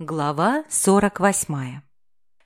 Глава 48.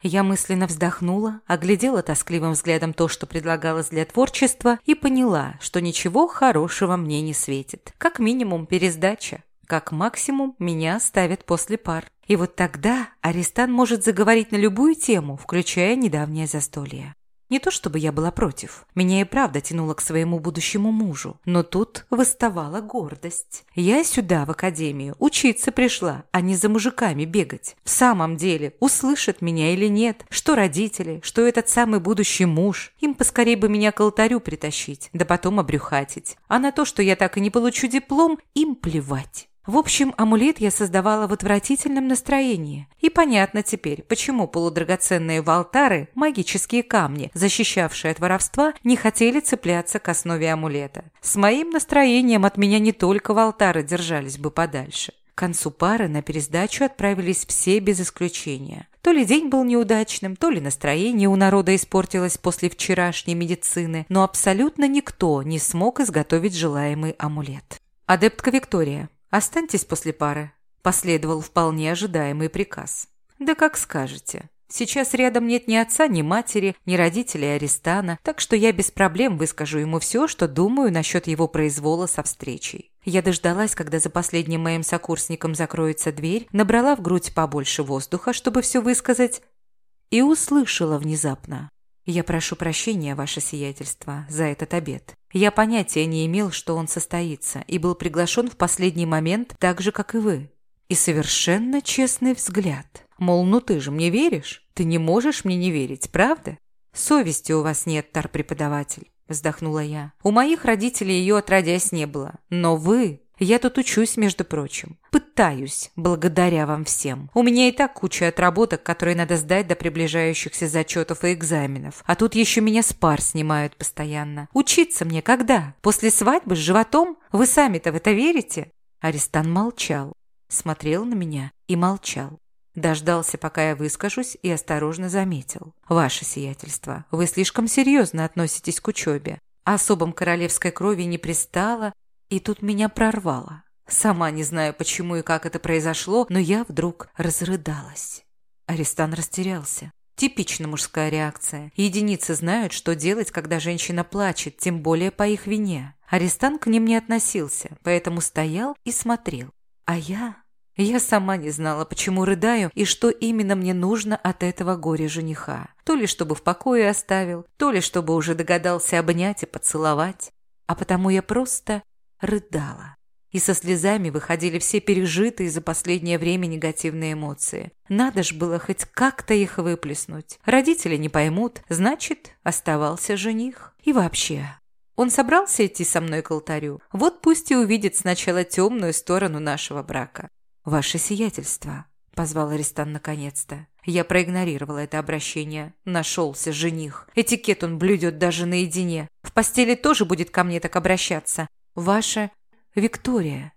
Я мысленно вздохнула, оглядела тоскливым взглядом то, что предлагалось для творчества, и поняла, что ничего хорошего мне не светит. Как минимум пересдача, как максимум меня ставят после пар. И вот тогда Аристан может заговорить на любую тему, включая недавнее застолье. Не то чтобы я была против. Меня и правда тянуло к своему будущему мужу. Но тут выставала гордость. Я сюда, в академию, учиться пришла, а не за мужиками бегать. В самом деле, услышат меня или нет, что родители, что этот самый будущий муж. Им поскорее бы меня к алтарю притащить, да потом обрюхатить. А на то, что я так и не получу диплом, им плевать. В общем, амулет я создавала в отвратительном настроении. И понятно теперь, почему полудрагоценные валтары, магические камни, защищавшие от воровства, не хотели цепляться к основе амулета. С моим настроением от меня не только валтары держались бы подальше. К концу пары на пересдачу отправились все без исключения. То ли день был неудачным, то ли настроение у народа испортилось после вчерашней медицины, но абсолютно никто не смог изготовить желаемый амулет. Адептка Виктория, «Останьтесь после пары», – последовал вполне ожидаемый приказ. «Да как скажете. Сейчас рядом нет ни отца, ни матери, ни родителей Аристана, так что я без проблем выскажу ему все, что думаю насчет его произвола со встречей». Я дождалась, когда за последним моим сокурсником закроется дверь, набрала в грудь побольше воздуха, чтобы все высказать, и услышала внезапно. «Я прошу прощения, ваше сиятельство, за этот обед. Я понятия не имел, что он состоится, и был приглашен в последний момент так же, как и вы. И совершенно честный взгляд. Мол, ну ты же мне веришь? Ты не можешь мне не верить, правда? Совести у вас нет, тар-преподаватель», – вздохнула я. «У моих родителей ее отродясь не было. Но вы я тут учусь, между прочим. Пытаюсь, благодаря вам всем. У меня и так куча отработок, которые надо сдать до приближающихся зачетов и экзаменов. А тут еще меня с пар снимают постоянно. Учиться мне когда? После свадьбы с животом? Вы сами-то в это верите?» Аристан молчал, смотрел на меня и молчал. Дождался, пока я выскажусь, и осторожно заметил. «Ваше сиятельство, вы слишком серьезно относитесь к учебе. Особом королевской крови не пристало, и тут меня прорвало. Сама не знаю, почему и как это произошло, но я вдруг разрыдалась. Аристан растерялся. Типичная мужская реакция. Единицы знают, что делать, когда женщина плачет, тем более по их вине. Арестан к ним не относился, поэтому стоял и смотрел. А я... Я сама не знала, почему рыдаю и что именно мне нужно от этого горя-жениха. То ли чтобы в покое оставил, то ли чтобы уже догадался обнять и поцеловать. А потому я просто рыдала. И со слезами выходили все пережитые за последнее время негативные эмоции. Надо ж было хоть как-то их выплеснуть. Родители не поймут, значит, оставался жених. И вообще, он собрался идти со мной к алтарю. Вот пусть и увидит сначала темную сторону нашего брака. «Ваше сиятельство», – позвал Аристан наконец-то. Я проигнорировала это обращение. Нашелся жених. Этикет он блюдет даже наедине. В постели тоже будет ко мне так обращаться. Ваша Виктория.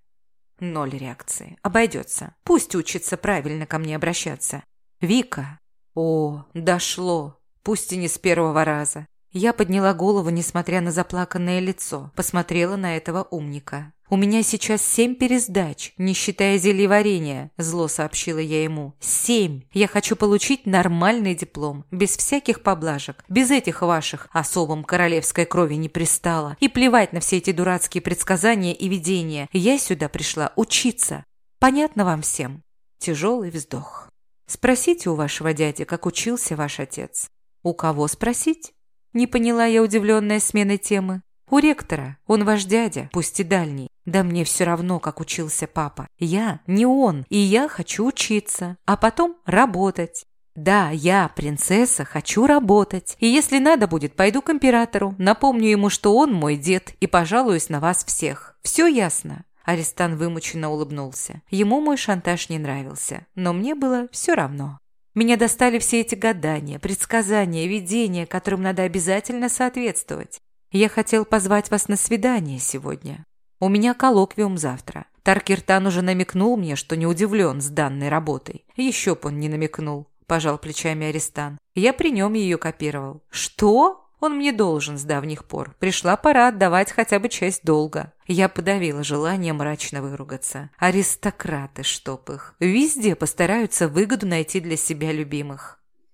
Ноль реакции. Обойдется. Пусть учится правильно ко мне обращаться. Вика. О, дошло. Пусть и не с первого раза. Я подняла голову, несмотря на заплаканное лицо, посмотрела на этого умника. «У меня сейчас семь пересдач, не считая зельеварения», – зло сообщила я ему. «Семь! Я хочу получить нормальный диплом, без всяких поблажек, без этих ваших особом королевской крови не пристало. И плевать на все эти дурацкие предсказания и видения. Я сюда пришла учиться. Понятно вам всем?» Тяжелый вздох. «Спросите у вашего дяди, как учился ваш отец». «У кого спросить?» Не поняла я удивленная сменой темы. У ректора. Он ваш дядя, пусть и дальний. Да мне все равно, как учился папа. Я не он, и я хочу учиться, а потом работать. Да, я, принцесса, хочу работать. И если надо будет, пойду к императору, напомню ему, что он мой дед, и пожалуюсь на вас всех. Все ясно?» Аристан вымученно улыбнулся. Ему мой шантаж не нравился, но мне было все равно. Меня достали все эти гадания, предсказания, видения, которым надо обязательно соответствовать. Я хотел позвать вас на свидание сегодня. У меня коллоквиум завтра. Таркиртан уже намекнул мне, что не удивлен с данной работой. Еще б он не намекнул, пожал плечами Аристан. Я при нем ее копировал. Что? Он мне должен с давних пор. Пришла пора отдавать хотя бы часть долга. Я подавила желание мрачно выругаться. Аристократы, чтоб их. Везде постараются выгоду найти для себя любимых.